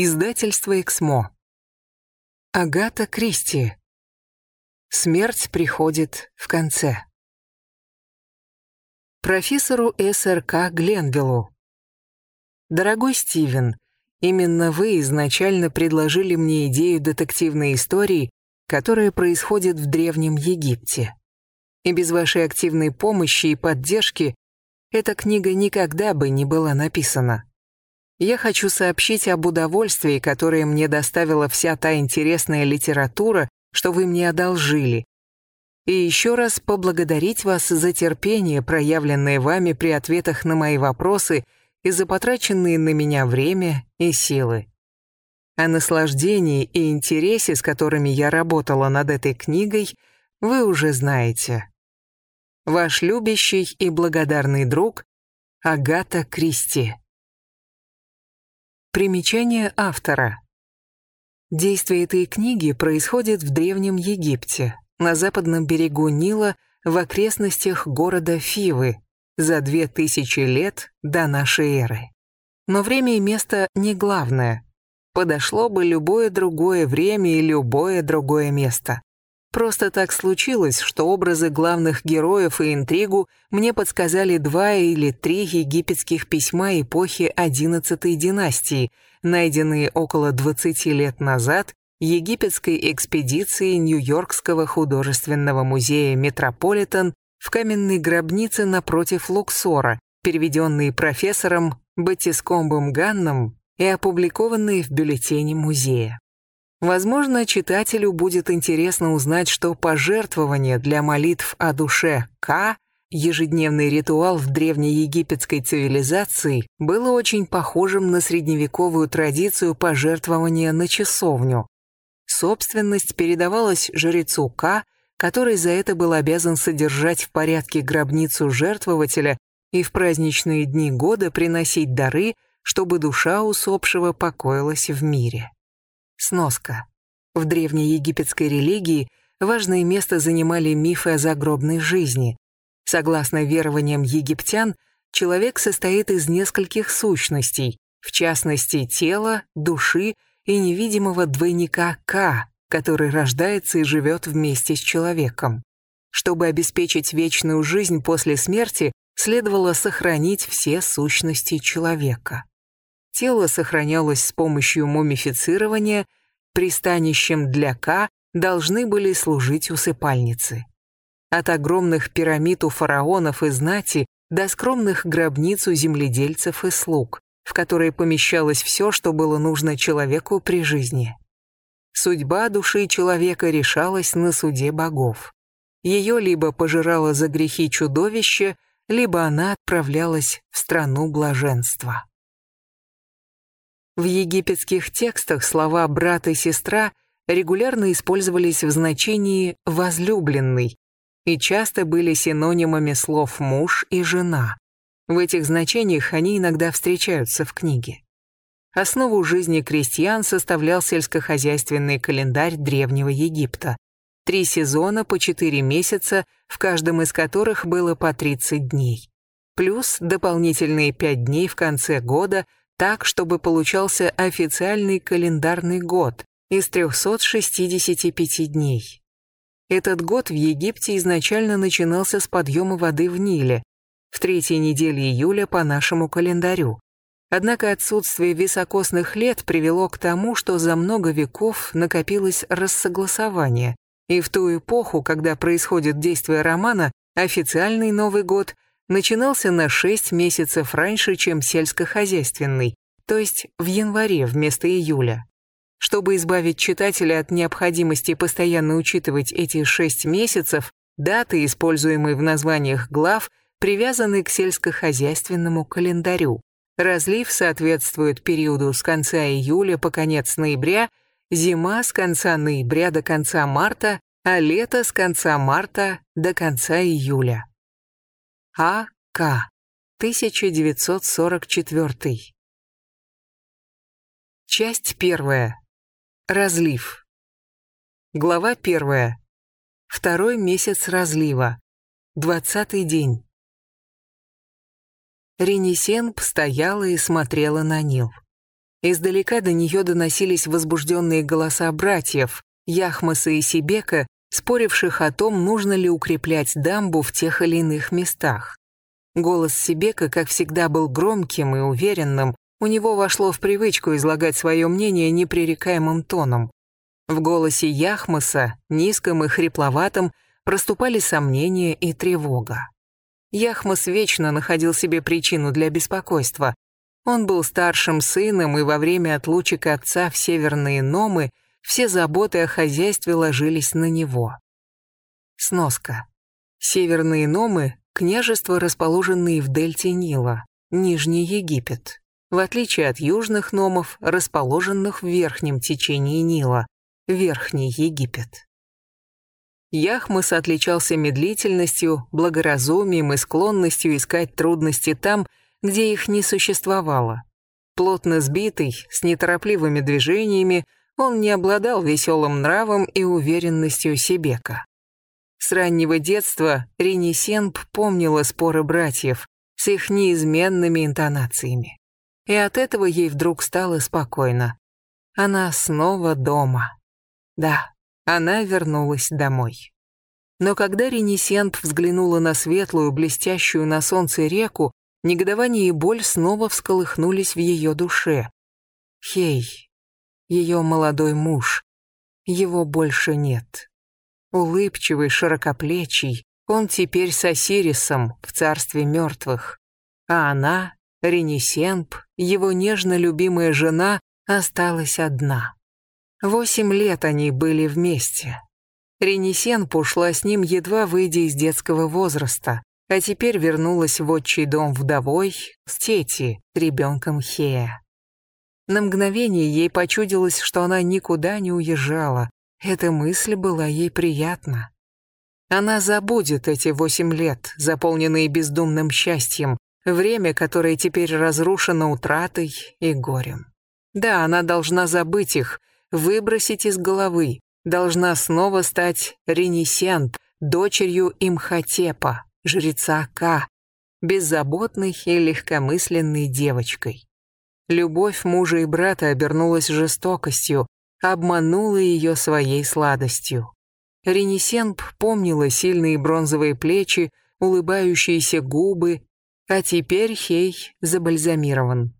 Издательство «Эксмо». Агата Кристи. Смерть приходит в конце. Профессору СРК Гленвиллу. Дорогой Стивен, именно вы изначально предложили мне идею детективной истории, которая происходит в Древнем Египте. И без вашей активной помощи и поддержки эта книга никогда бы не была написана. Я хочу сообщить об удовольствии, которое мне доставила вся та интересная литература, что вы мне одолжили. И еще раз поблагодарить вас за терпение, проявленное вами при ответах на мои вопросы и за потраченные на меня время и силы. О наслаждении и интересе, с которыми я работала над этой книгой, вы уже знаете. Ваш любящий и благодарный друг Агата Кристи. Примечание автора. Действие этой книги происходит в Древнем Египте, на западном берегу Нила, в окрестностях города Фивы, за две тысячи лет до нашей эры. Но время и место не главное. Подошло бы любое другое время и любое другое место. Просто так случилось, что образы главных героев и интригу мне подсказали два или три египетских письма эпохи XI династии, найденные около 20 лет назад египетской экспедицией Нью-Йоркского художественного музея «Метрополитен» в каменной гробнице напротив Луксора, переведенные профессором Батискомбом Ганном и опубликованные в бюллетене музея. Возможно, читателю будет интересно узнать, что пожертвование для молитв о душе К, ежедневный ритуал в древнеегипетской цивилизации, было очень похожим на средневековую традицию пожертвования на часовню. Собственность передавалась жрецу К, который за это был обязан содержать в порядке гробницу жертвователя и в праздничные дни года приносить дары, чтобы душа усопшего покоилась в мире. Сноска. В древней египетской религии важное место занимали мифы о загробной жизни. Согласно верованиям египтян, человек состоит из нескольких сущностей, в частности тела, души и невидимого двойника К, который рождается и живет вместе с человеком. Чтобы обеспечить вечную жизнь после смерти, следовало сохранить все сущности человека. Тело сохранялось с помощью мумифицирования, пристанищем для К должны были служить усыпальницы. От огромных пирамид у фараонов и знати до скромных гробниц у земледельцев и слуг, в которые помещалось все, что было нужно человеку при жизни. Судьба души человека решалась на суде богов. Ее либо пожирало за грехи чудовище, либо она отправлялась в страну блаженства. В египетских текстах слова «брат» и «сестра» регулярно использовались в значении «возлюбленный» и часто были синонимами слов «муж» и «жена». В этих значениях они иногда встречаются в книге. Основу жизни крестьян составлял сельскохозяйственный календарь Древнего Египта. Три сезона по четыре месяца, в каждом из которых было по 30 дней. Плюс дополнительные пять дней в конце года – так, чтобы получался официальный календарный год из 365 дней. Этот год в Египте изначально начинался с подъема воды в Ниле, в третьей неделе июля по нашему календарю. Однако отсутствие високосных лет привело к тому, что за много веков накопилось рассогласование, и в ту эпоху, когда происходит действие романа, официальный Новый год – начинался на 6 месяцев раньше, чем сельскохозяйственный, то есть в январе вместо июля. Чтобы избавить читателя от необходимости постоянно учитывать эти 6 месяцев, даты, используемые в названиях глав, привязаны к сельскохозяйственному календарю. Разлив соответствует периоду с конца июля по конец ноября, зима с конца ноября до конца марта, а лето с конца марта до конца июля. А. К. 1944. Часть первая. Разлив. Глава первая. Второй месяц разлива. Двадцатый день. Ренесенб стояла и смотрела на Нил. Издалека до нее доносились возбужденные голоса братьев, Яхмаса и Сибека, споривших о том, нужно ли укреплять дамбу в тех или иных местах. Голос Сибека, как всегда, был громким и уверенным, у него вошло в привычку излагать свое мнение непререкаемым тоном. В голосе Яхмаса, низком и хрипловатом, проступали сомнения и тревога. Яхмас вечно находил себе причину для беспокойства. Он был старшим сыном, и во время отлучек отца в северные Номы все заботы о хозяйстве ложились на него. Сноска. Северные Номы – княжества, расположенные в дельте Нила, Нижний Египет, в отличие от южных Номов, расположенных в верхнем течении Нила, Верхний Египет. Яхмас отличался медлительностью, благоразумием и склонностью искать трудности там, где их не существовало. Плотно сбитый, с неторопливыми движениями, он не обладал веселым нравом и уверенностью Себека. С раннего детства Ренесенб помнила споры братьев с их неизменными интонациями. И от этого ей вдруг стало спокойно. Она снова дома. Да, она вернулась домой. Но когда Ренесент взглянула на светлую, блестящую на солнце реку, негодование и боль снова всколыхнулись в ее душе. Хей, ее молодой муж, его больше нет. Улыбчивый, широкоплечий, он теперь с Осирисом в царстве мертвых. А она, Ренесенп, его нежно любимая жена, осталась одна. Восемь лет они были вместе. Ренесен ушла с ним, едва выйдя из детского возраста, а теперь вернулась в отчий дом вдовой с Тети, ребенком Хея. На мгновение ей почудилось, что она никуда не уезжала. Эта мысль была ей приятна. Она забудет эти восемь лет, заполненные бездумным счастьем, время, которое теперь разрушено утратой и горем. Да, она должна забыть их, выбросить из головы, должна снова стать Ренесент, дочерью Имхотепа, жреца Ка, беззаботной и легкомысленной девочкой. Любовь мужа и брата обернулась жестокостью, обманула ее своей сладостью. Ренесенп помнила сильные бронзовые плечи, улыбающиеся губы, а теперь Хей забальзамирован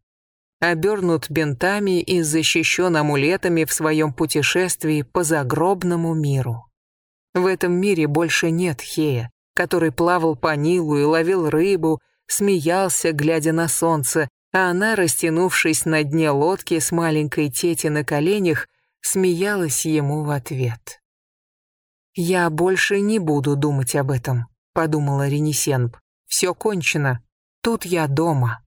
обернут бинтами и защищен амулетами в своем путешествии по загробному миру. В этом мире больше нет Хея, который плавал по Нилу и ловил рыбу, смеялся, глядя на солнце, а она, растянувшись на дне лодки с маленькой тети на коленях, смеялась ему в ответ. «Я больше не буду думать об этом», — подумала Ренесенб. «Все кончено. Тут я дома».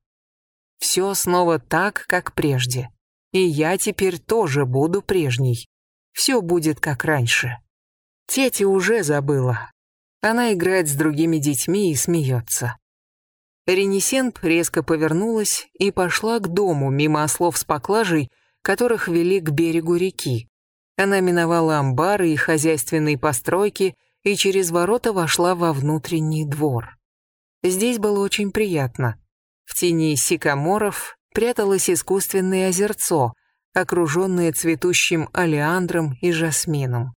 Все снова так, как прежде. И я теперь тоже буду прежней. Все будет как раньше. Тети уже забыла. Она играет с другими детьми и смеется. Ренесент резко повернулась и пошла к дому мимо ослов с поклажей, которых вели к берегу реки. Она миновала амбары и хозяйственные постройки и через ворота вошла во внутренний двор. Здесь было очень приятно. В тени сикаморов пряталось искусственное озерцо, окруженное цветущим алиандром и жасмином.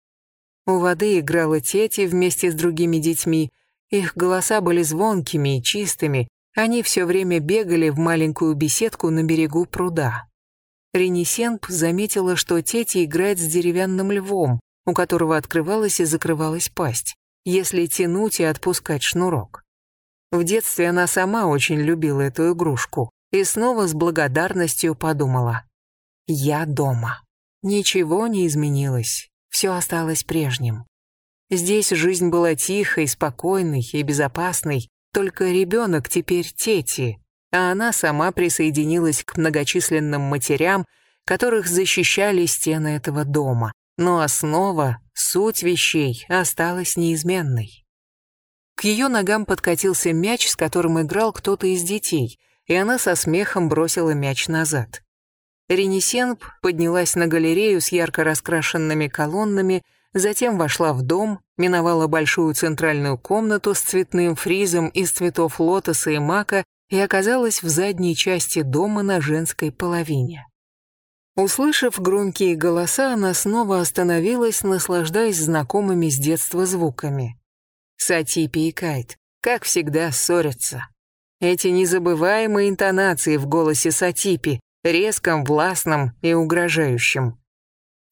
У воды играла Тети вместе с другими детьми, их голоса были звонкими и чистыми, они все время бегали в маленькую беседку на берегу пруда. Ренесенп заметила, что Тети играет с деревянным львом, у которого открывалась и закрывалась пасть, если тянуть и отпускать шнурок. В детстве она сама очень любила эту игрушку и снова с благодарностью подумала. «Я дома». Ничего не изменилось, все осталось прежним. Здесь жизнь была тихой, спокойной и безопасной, только ребенок теперь Тети, а она сама присоединилась к многочисленным матерям, которых защищали стены этого дома. Но основа, суть вещей осталась неизменной. К ее ногам подкатился мяч, с которым играл кто-то из детей, и она со смехом бросила мяч назад. Ренесенб поднялась на галерею с ярко раскрашенными колоннами, затем вошла в дом, миновала большую центральную комнату с цветным фризом из цветов лотоса и мака и оказалась в задней части дома на женской половине. Услышав громкие голоса, она снова остановилась, наслаждаясь знакомыми с детства звуками. Сатипи и Кайт, как всегда, ссорятся. Эти незабываемые интонации в голосе Сатипи, резком, властном и угрожающем.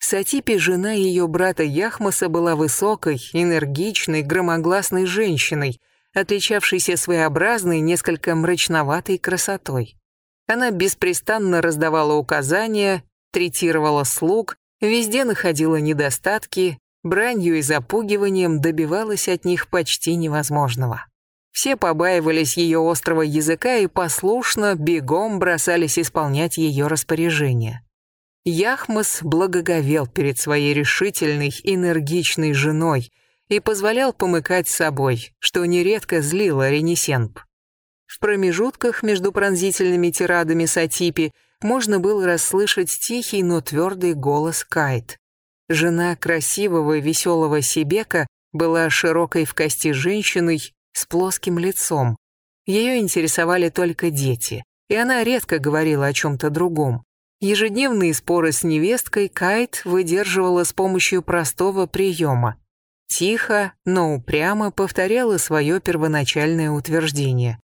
Сатипи, жена ее брата Яхмаса, была высокой, энергичной, громогласной женщиной, отличавшейся своеобразной, несколько мрачноватой красотой. Она беспрестанно раздавала указания, третировала слуг, везде находила недостатки, бранью и запугиванием добивалась от них почти невозможного. Все побаивались ее острого языка и послушно, бегом бросались исполнять ее распоряжения. Яхмас благоговел перед своей решительной, энергичной женой и позволял помыкать собой, что нередко злило Ренесенп. В промежутках между пронзительными тирадами Сатипи можно было расслышать тихий, но твердый голос Кайт. Жена красивого и веселого Сибека была широкой в кости женщиной с плоским лицом. Ее интересовали только дети, и она редко говорила о чем-то другом. Ежедневные споры с невесткой Кайт выдерживала с помощью простого приема. Тихо, но упрямо повторяла свое первоначальное утверждение.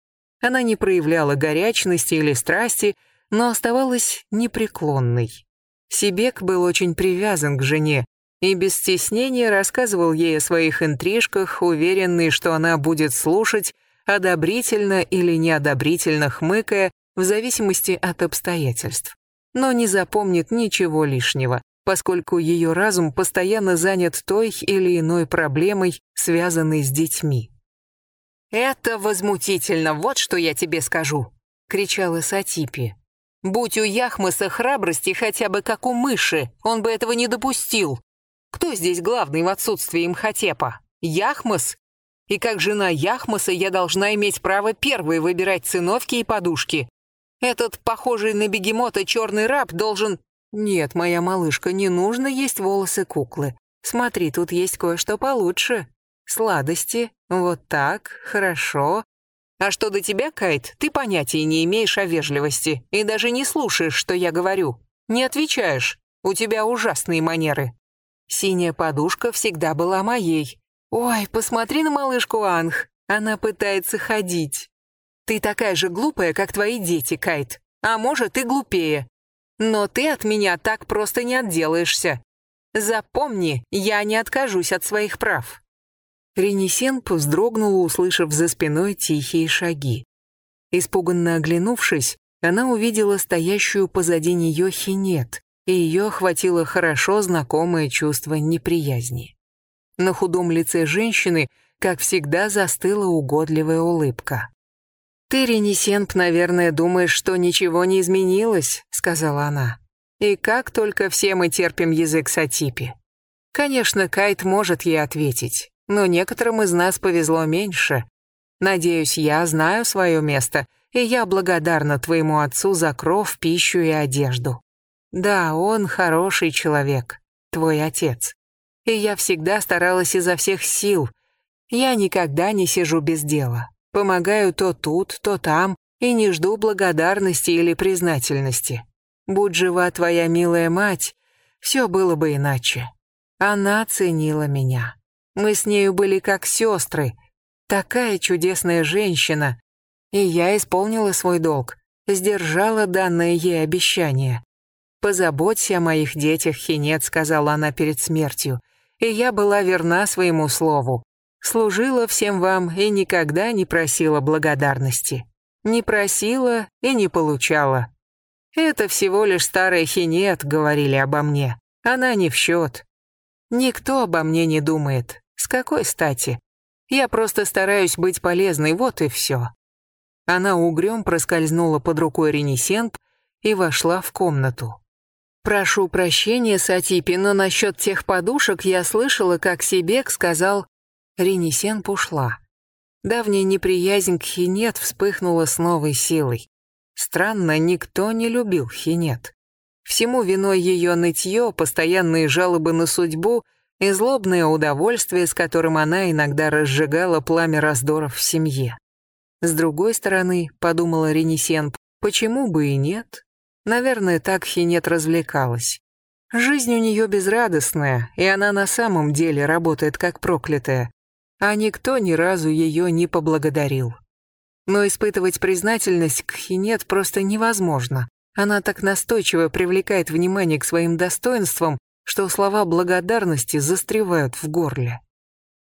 Она не проявляла горячности или страсти, но оставалась непреклонной. Сибек был очень привязан к жене и без стеснения рассказывал ей о своих интрижках, уверенный, что она будет слушать, одобрительно или неодобрительно хмыкая, в зависимости от обстоятельств. Но не запомнит ничего лишнего, поскольку ее разум постоянно занят той или иной проблемой, связанной с детьми. «Это возмутительно, вот что я тебе скажу!» — кричала Сатипи. Будь у Яхмаса храбрости хотя бы как у мыши, он бы этого не допустил. Кто здесь главный в отсутствии Имхотепа? Яхмас? И как жена Яхмаса я должна иметь право первой выбирать циновки и подушки. Этот, похожий на бегемота черный раб, должен... Нет, моя малышка, не нужно есть волосы куклы. Смотри, тут есть кое-что получше. Сладости. Вот так, хорошо. А что до тебя, Кайт, ты понятия не имеешь о вежливости и даже не слушаешь, что я говорю. Не отвечаешь. У тебя ужасные манеры. Синяя подушка всегда была моей. Ой, посмотри на малышку Анх. Она пытается ходить. Ты такая же глупая, как твои дети, Кайт. А может, и глупее. Но ты от меня так просто не отделаешься. Запомни, я не откажусь от своих прав. Ренесенп вздрогнула, услышав за спиной тихие шаги. Испуганно оглянувшись, она увидела стоящую позади нее хинет, и ее охватило хорошо знакомое чувство неприязни. На худом лице женщины, как всегда, застыла угодливая улыбка. «Ты, Ренесенп, наверное, думаешь, что ничего не изменилось», — сказала она. «И как только все мы терпим язык Сатипи». Конечно, Кайт может ей ответить но некоторым из нас повезло меньше. Надеюсь, я знаю свое место, и я благодарна твоему отцу за кров, пищу и одежду. Да, он хороший человек, твой отец. И я всегда старалась изо всех сил. Я никогда не сижу без дела. Помогаю то тут, то там, и не жду благодарности или признательности. Будь жива твоя милая мать, все было бы иначе. Она ценила меня. Мы с нею были как сестры. Такая чудесная женщина. И я исполнила свой долг, сдержала данное ей обещание. «Позаботься о моих детях, Хинет», — сказала она перед смертью. И я была верна своему слову. Служила всем вам и никогда не просила благодарности. Не просила и не получала. «Это всего лишь старая Хинет», — говорили обо мне. «Она не в счет. Никто обо мне не думает. С какой стати? Я просто стараюсь быть полезной, вот и все. Она угрём проскользнула под рукой Ренесент и вошла в комнату. «Прошу прощения, Сатипи, но насчет тех подушек я слышала, как Сибек сказал...» Ренесент ушла. Давняя неприязнь к Хинет вспыхнула с новой силой. Странно, никто не любил Хинет. Всему виной ее нытье, постоянные жалобы на судьбу и злобное удовольствие, с которым она иногда разжигала пламя раздоров в семье. С другой стороны, подумала Ренесенп, почему бы и нет? Наверное, так Хинет развлекалась. Жизнь у нее безрадостная, и она на самом деле работает как проклятая, а никто ни разу ее не поблагодарил. Но испытывать признательность к Хинет просто невозможно. Она так настойчиво привлекает внимание к своим достоинствам, что слова благодарности застревают в горле.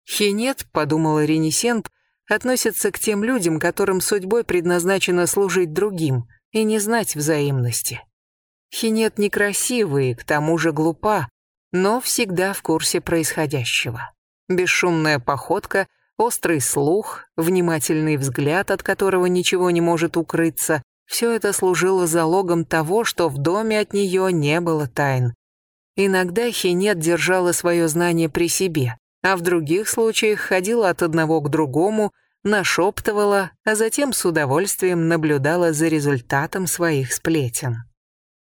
Хинет, подумала Ренесенп, относится к тем людям, которым судьбой предназначено служить другим и не знать взаимности. Хинет некрасивая к тому же глупа, но всегда в курсе происходящего. Бесшумная походка, острый слух, внимательный взгляд, от которого ничего не может укрыться, все это служило залогом того, что в доме от нее не было тайн. Иногда Хинет держала свое знание при себе, а в других случаях ходила от одного к другому, нашептывала, а затем с удовольствием наблюдала за результатом своих сплетен.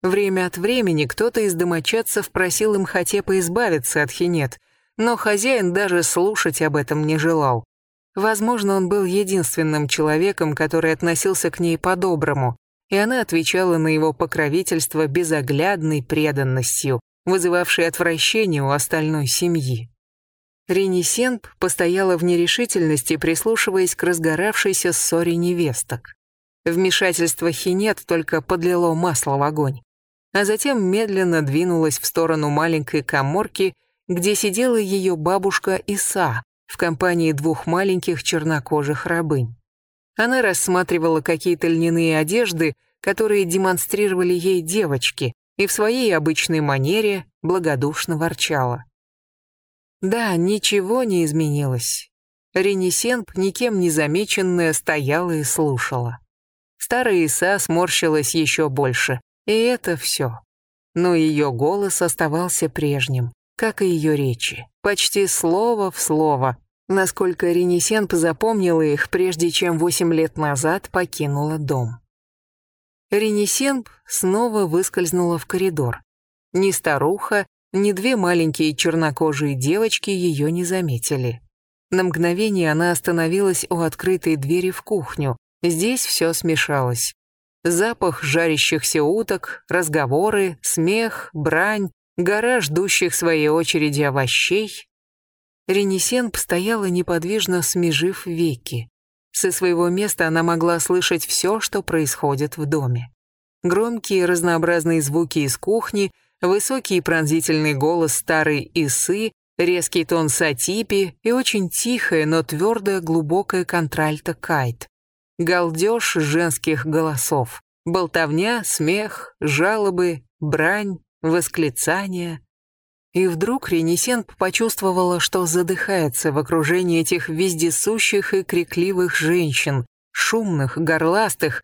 Время от времени кто-то из домочадцев просил им Хатепа избавиться от Хинет, но хозяин даже слушать об этом не желал. Возможно, он был единственным человеком, который относился к ней по-доброму, и она отвечала на его покровительство безоглядной преданностью, вызывавшей отвращение у остальной семьи. Ренесенп постояла в нерешительности, прислушиваясь к разгоравшейся ссоре невесток. Вмешательство Хинет только подлило масло в огонь, а затем медленно двинулась в сторону маленькой коморки, где сидела ее бабушка Иса в компании двух маленьких чернокожих рабынь. Она рассматривала какие-то льняные одежды, которые демонстрировали ей девочки, и в своей обычной манере благодушно ворчала. Да, ничего не изменилось. Ренесенп, никем не замеченная, стояла и слушала. Старая Иса сморщилась еще больше, и это все. Но ее голос оставался прежним, как и ее речи, почти слово в слово, насколько Ренесенп запомнила их, прежде чем восемь лет назад покинула дом. Ренесенп снова выскользнула в коридор. Ни старуха, ни две маленькие чернокожие девочки ее не заметили. На мгновение она остановилась у открытой двери в кухню. Здесь все смешалось. Запах жарящихся уток, разговоры, смех, брань, гора ждущих своей очереди овощей. Ренесенп стояла неподвижно, смежив веки. Со своего места она могла слышать все, что происходит в доме. Громкие разнообразные звуки из кухни — высокий пронзительный голос старой Исы, резкий тон Сатипи и очень тихая, но твердая глубокая контральта Кайт. Галдеж женских голосов, болтовня, смех, жалобы, брань, восклицания. И вдруг Ренесенп почувствовала, что задыхается в окружении этих вездесущих и крикливых женщин, шумных, горластых,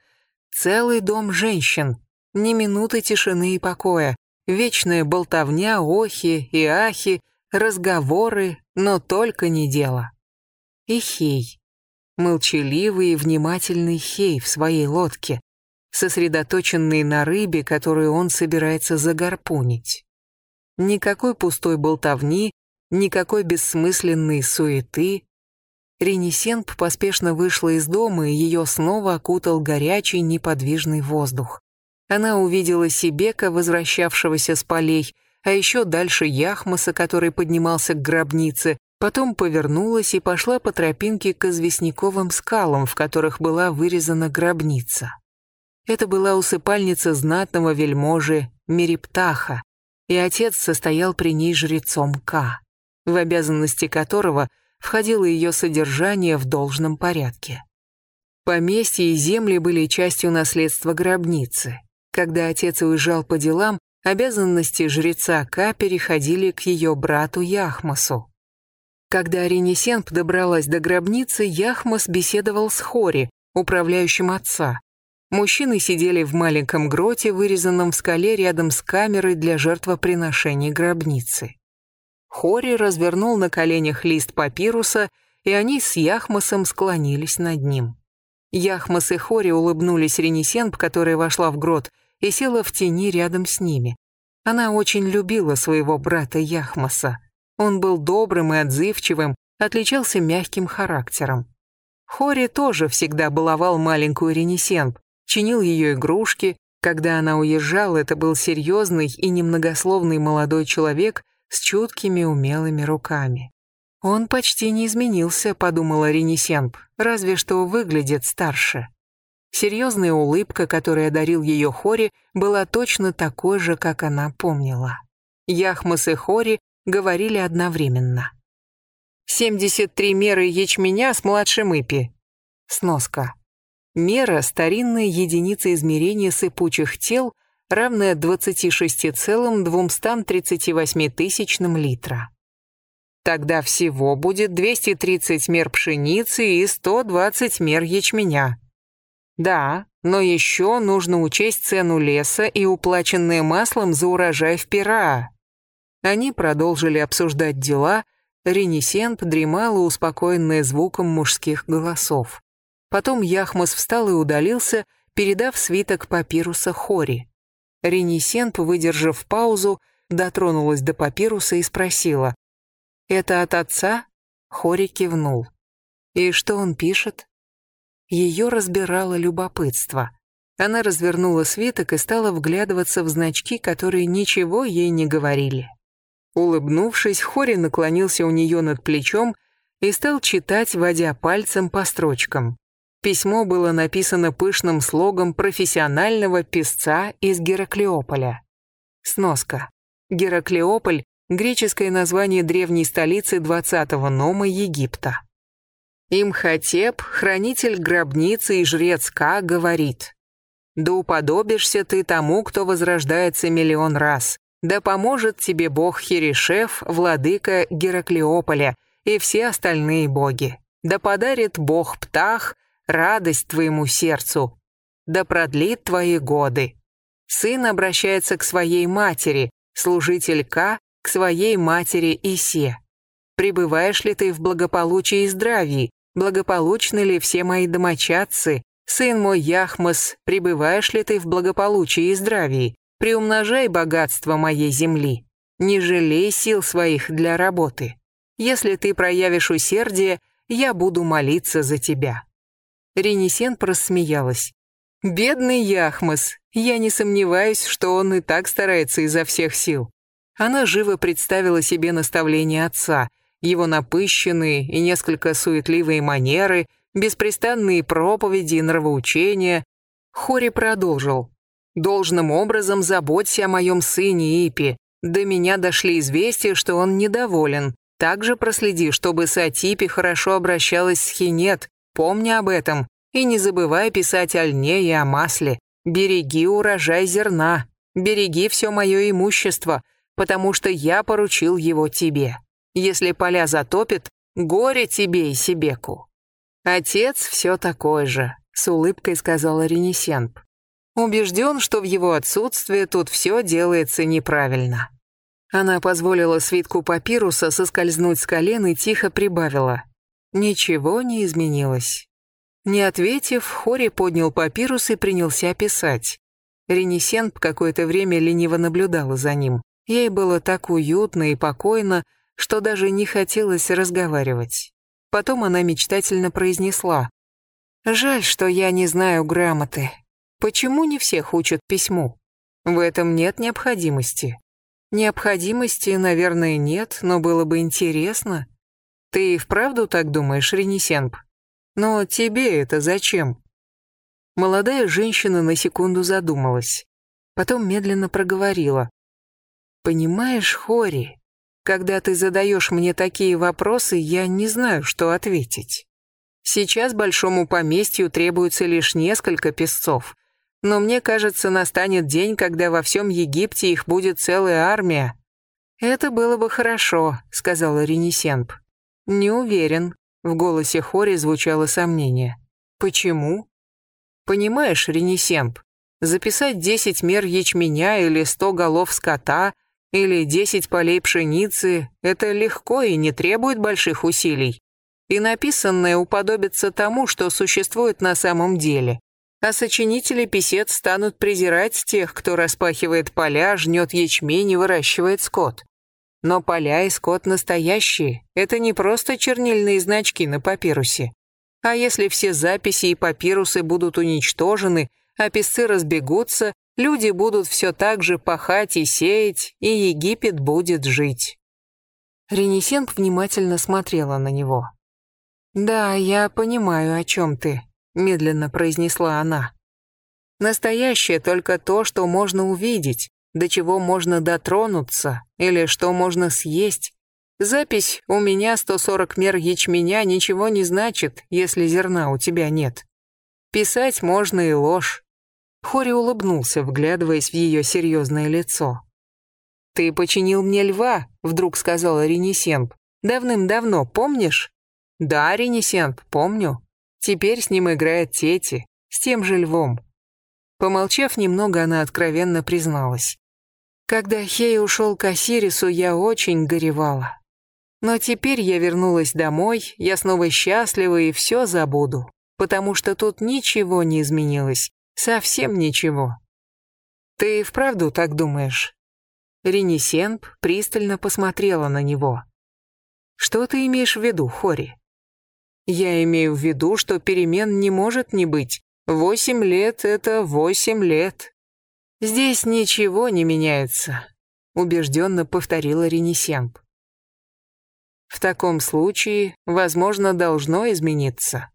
целый дом женщин, ни минуты тишины и покоя, Вечная болтовня, охи и ахи, разговоры, но только не дело. И Хей. Молчаливый и внимательный Хей в своей лодке, сосредоточенный на рыбе, которую он собирается загарпунить. Никакой пустой болтовни, никакой бессмысленной суеты. Ренесенп поспешно вышла из дома, и ее снова окутал горячий неподвижный воздух. Она увидела Сибека, возвращавшегося с полей, а еще дальше Яхмаса, который поднимался к гробнице, потом повернулась и пошла по тропинке к известняковым скалам, в которых была вырезана гробница. Это была усыпальница знатного вельможи Мериптаха, и отец состоял при ней жрецом К, в обязанности которого входило ее содержание в должном порядке. Поместье и земли были частью наследства гробницы. Когда отец уезжал по делам, обязанности жреца Ка переходили к ее брату Яхмасу. Когда Ренесенп добралась до гробницы, Яхмас беседовал с Хори, управляющим отца. Мужчины сидели в маленьком гроте, вырезанном в скале рядом с камерой для жертвоприношений гробницы. Хори развернул на коленях лист папируса, и они с Яхмасом склонились над ним. Яхмас и Хори улыбнулись Ренесенп, которая вошла в грот, и села в тени рядом с ними. Она очень любила своего брата Яхмаса. Он был добрым и отзывчивым, отличался мягким характером. Хори тоже всегда баловал маленькую Ренесенб, чинил ее игрушки, Когда она уезжала, это был серьезный и немногословный молодой человек с чуткими умелыми руками. «Он почти не изменился», — подумала Ренесенп, разве что выглядит старше. Серьезная улыбка, которая дарил ее Хори, была точно такой же, как она помнила. Яхмас и Хори говорили одновременно. «73 меры ячменя с младшим Ипи». Сноска. Мера – старинная единица измерения сыпучих тел, равная 26,238 тысячным литра. Тогда всего будет 230 мер пшеницы и 120 мер ячменя. Да, но еще нужно учесть цену леса и уплаченное маслом за урожай в Пера. Они продолжили обсуждать дела, Ренесент дремала, успокоенная звуком мужских голосов. Потом Яхмас встал и удалился, передав свиток папируса Хори. Ренесент, выдержав паузу, дотронулась до папируса и спросила, «Это от отца?» Хори кивнул. «И что он пишет?» Ее разбирало любопытство. Она развернула свиток и стала вглядываться в значки, которые ничего ей не говорили. Улыбнувшись, Хори наклонился у нее над плечом и стал читать, водя пальцем по строчкам. Письмо было написано пышным слогом профессионального писца из Гераклеополя. Сноска. Гераклеополь греческое название древней столицы 20-го Нома Египта. Имхотеп, хранитель гробницы и жрец Ка, говорит, «Да уподобишься ты тому, кто возрождается миллион раз. Да поможет тебе бог Херишев, владыка Гераклеополя и все остальные боги. Да подарит бог Птах, радость твоему сердцу. Да продлит твои годы». Сын обращается к своей матери, служитель Ка к своей матери Исе. Пребываешь ли ты в благополучии и здравии? Благополучны ли все мои домочадцы? Сын мой Яхмас, пребываешь ли ты в благополучии и здравии? Приумножай богатство моей земли. Не жалей сил своих для работы. Если ты проявишь усердие, я буду молиться за тебя». Ренесен просмеялась. «Бедный Яхмас, я не сомневаюсь, что он и так старается изо всех сил. Она живо представила себе наставления отца, его напыщенные и несколько суетливые манеры, беспрестанные проповеди и нравоучения. Хори продолжил. «Должным образом заботься о моем сыне Ипи. До меня дошли известия, что он недоволен. Также проследи, чтобы Сатипи хорошо обращалась с Хинет. Помни об этом. И не забывай писать о льне и о масле. Береги урожай зерна. Береги все мое имущество потому что я поручил его тебе. Если поля затопит, горе тебе и Сибеку». «Отец все такой же», — с улыбкой сказала Ренесенп. «Убежден, что в его отсутствие тут все делается неправильно». Она позволила свитку папируса соскользнуть с колен и тихо прибавила. Ничего не изменилось. Не ответив, Хори поднял папирус и принялся писать. Ренесенп какое-то время лениво наблюдала за ним. Ей было так уютно и покойно, что даже не хотелось разговаривать. Потом она мечтательно произнесла. «Жаль, что я не знаю грамоты. Почему не всех учат письму? В этом нет необходимости. Необходимости, наверное, нет, но было бы интересно. Ты и вправду так думаешь, Ренесенп? Но тебе это зачем?» Молодая женщина на секунду задумалась. Потом медленно проговорила. Понимаешь, Хори, когда ты задаешь мне такие вопросы, я не знаю, что ответить. Сейчас большому поместью требуется лишь несколько песцов, но мне кажется, настанет день, когда во всем Египте их будет целая армия. Это было бы хорошо, сказала Ренесенп. Не уверен. В голосе Хори звучало сомнение. Почему? Понимаешь, Ренесенп, записать 10 мер ячменя или 100 голов скота — или 10 полей пшеницы – это легко и не требует больших усилий. И написанное уподобится тому, что существует на самом деле. А сочинители писец станут презирать тех, кто распахивает поля, жнет ячмень и выращивает скот. Но поля и скот настоящие, это не просто чернильные значки на папирусе. А если все записи и папирусы будут уничтожены, а писцы разбегутся, Люди будут все так же пахать и сеять, и Египет будет жить. Ренесенк внимательно смотрела на него. «Да, я понимаю, о чем ты», — медленно произнесла она. «Настоящее только то, что можно увидеть, до чего можно дотронуться или что можно съесть. Запись «У меня 140 мер ячменя» ничего не значит, если зерна у тебя нет. Писать можно и ложь». Хори улыбнулся, вглядываясь в ее серьезное лицо. «Ты починил мне льва», — вдруг сказала Ренесенб. «Давным-давно, помнишь?» «Да, Ренесенб, помню. Теперь с ним играет Тети, с тем же львом». Помолчав немного, она откровенно призналась. «Когда Хей ушел к Осирису, я очень горевала. Но теперь я вернулась домой, я снова счастлива и все забуду, потому что тут ничего не изменилось, совсем ничего». «Ты вправду так думаешь?» Ренесенб пристально посмотрела на него. «Что ты имеешь в виду, Хори?» «Я имею в виду, что перемен не может не быть. Восемь лет — это восемь лет. Здесь ничего не меняется», — убежденно повторила Ренесенб. «В таком случае, возможно, должно измениться».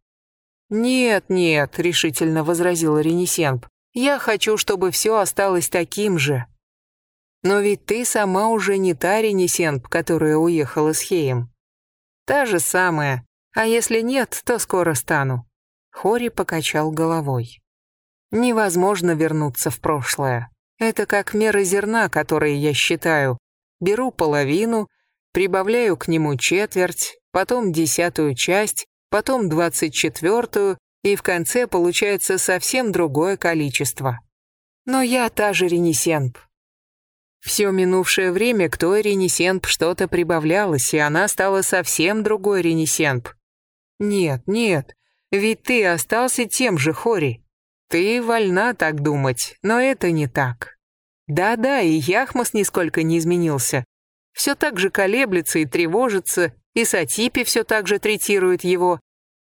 «Нет, нет», — решительно возразила Ренесенб. «Я хочу, чтобы все осталось таким же, но ведь ты сама уже не та Ренесенп, которая уехала с Хеем. Та же самая. А если нет, то скоро стану. Хори покачал головой. Невозможно вернуться в прошлое. Это как мера зерна, которые я считаю. Беру половину, прибавляю к нему четверть, потом десятую часть, потом двадцать четвертую, и в конце получается совсем другое количество. Но я та же Ренесенп, все минувшее время к той Ренесенп что-то прибавлялось, и она стала совсем другой Ренесенп. Нет, нет, ведь ты остался тем же, Хори. Ты вольна так думать, но это не так. Да-да, и Яхмас нисколько не изменился. Все так же колеблется и тревожится, и Сатипи все так же третирует его.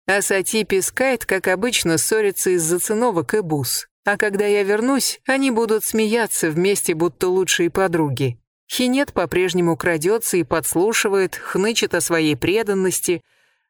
А Сатипи Скайт, как обычно, ссорится из-за циновок и бус. А когда я вернусь, они будут смеяться вместе, будто лучшие подруги. Хинет по-прежнему крадется и подслушивает, хнычет о своей преданности,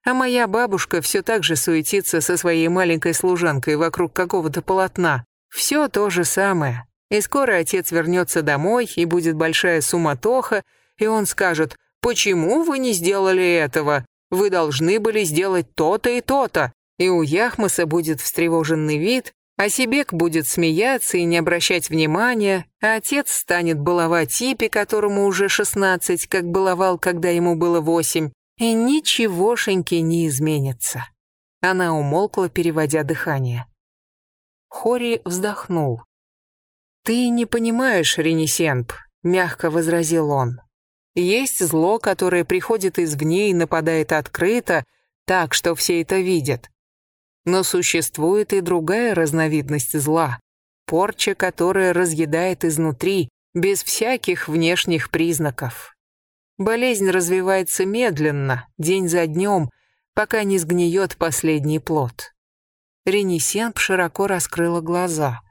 а моя бабушка все так же суетится со своей маленькой служанкой вокруг какого-то полотна. Все то же самое. И скоро отец вернется домой, и будет большая суматоха, и он скажет «Почему вы не сделали этого? Вы должны были сделать то-то и то-то». И у Яхмаса будет встревоженный вид, а Сибек будет смеяться и не обращать внимания, а отец станет баловать Типи, которому уже шестнадцать, как баловал, когда ему было восемь, и ничегошеньки не изменится. Она умолкла, переводя дыхание. Хори вздохнул. «Ты не понимаешь, Ренесенп», — мягко возразил он. «Есть зло, которое приходит извне и нападает открыто, так, что все это видят. Но существует и другая разновидность зла, порча, которая разъедает изнутри, без всяких внешних признаков. Болезнь развивается медленно, день за днем, пока не сгниет последний плод. Ренесенп широко раскрыла глаза.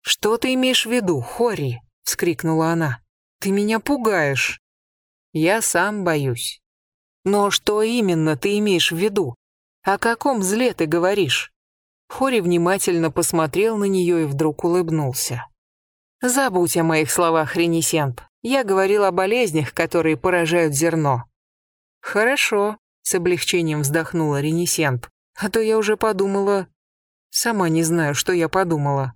«Что ты имеешь в виду, Хори?» — вскрикнула она. «Ты меня пугаешь». «Я сам боюсь». «Но что именно ты имеешь в виду? «О каком зле ты говоришь?» Хори внимательно посмотрел на нее и вдруг улыбнулся. «Забудь о моих словах, Ренесенп. Я говорил о болезнях, которые поражают зерно». «Хорошо», — с облегчением вздохнула Ренесенп. «А то я уже подумала...» «Сама не знаю, что я подумала».